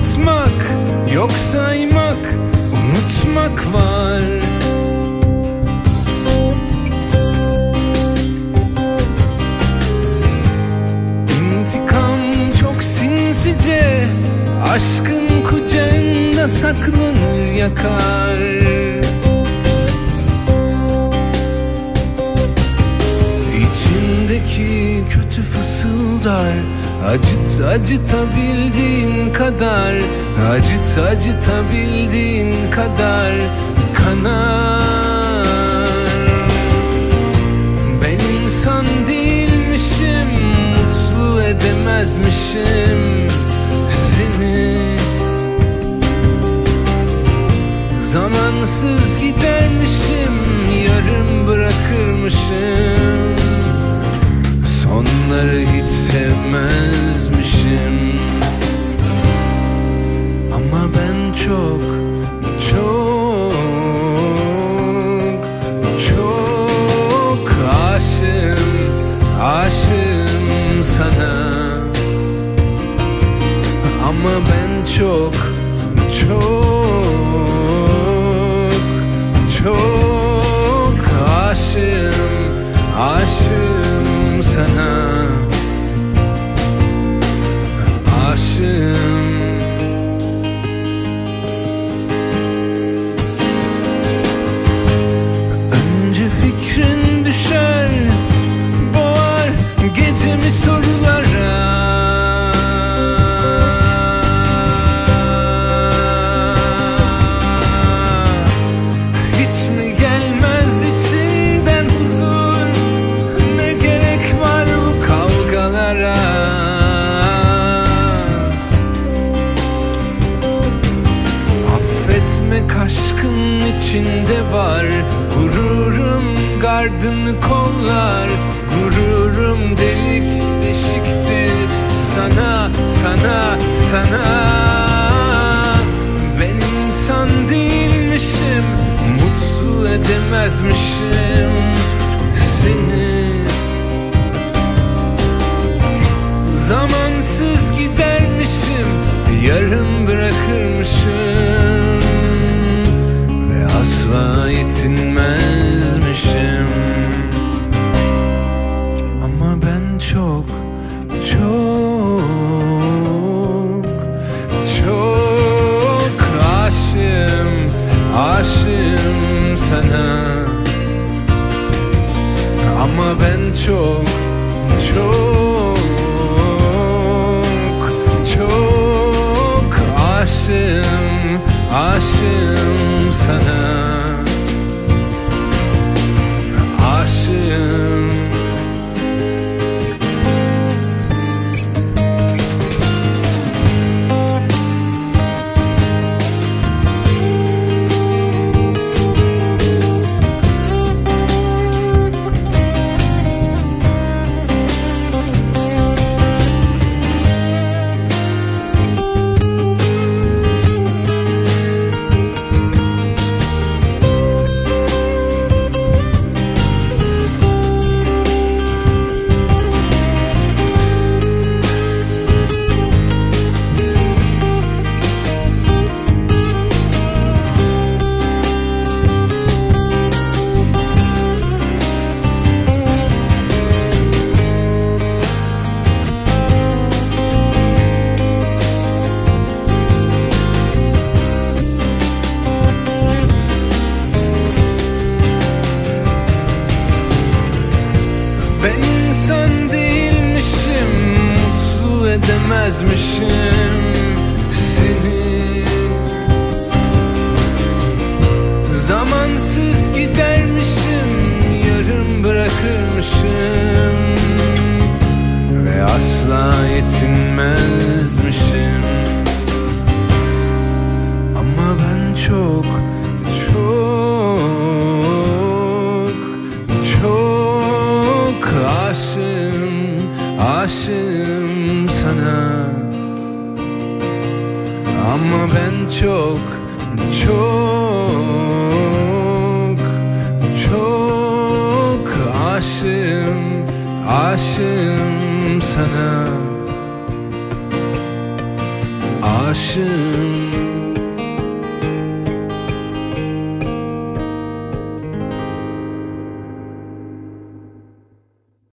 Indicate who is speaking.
Speaker 1: atmak Yok saymak unutmak var. İntikam çok sinsice Aşkın kucağında saklanır yakar. İçindeki kötü fısıldar Acıt acıtabildiğin kadar Acıt acıtabildiğin kadar kanar. Ben insan değilmişim Mutlu edemezmişim seni. Zamansız gidermişim çok çok çok aşığım Aşığım sana. Ama ben çok çok çok aşığım Aşığım sana gardını kollar. Gururum delik deşiktir. Sana, sana, sana. Ben insan değilmişim Mutlu edemezmişim Aşığım sana. Ama ben çok çok çok aşığım Aşığım sana Ben insan değilmişim Mutlu edemezmişim Seni. Zamansız gidermişim Yarım bırakırmışım Ve asla yetinmezmişim aşığım Aşığım sana. Ama ben çok çok çok aşığım Aşığım sana. Aşığım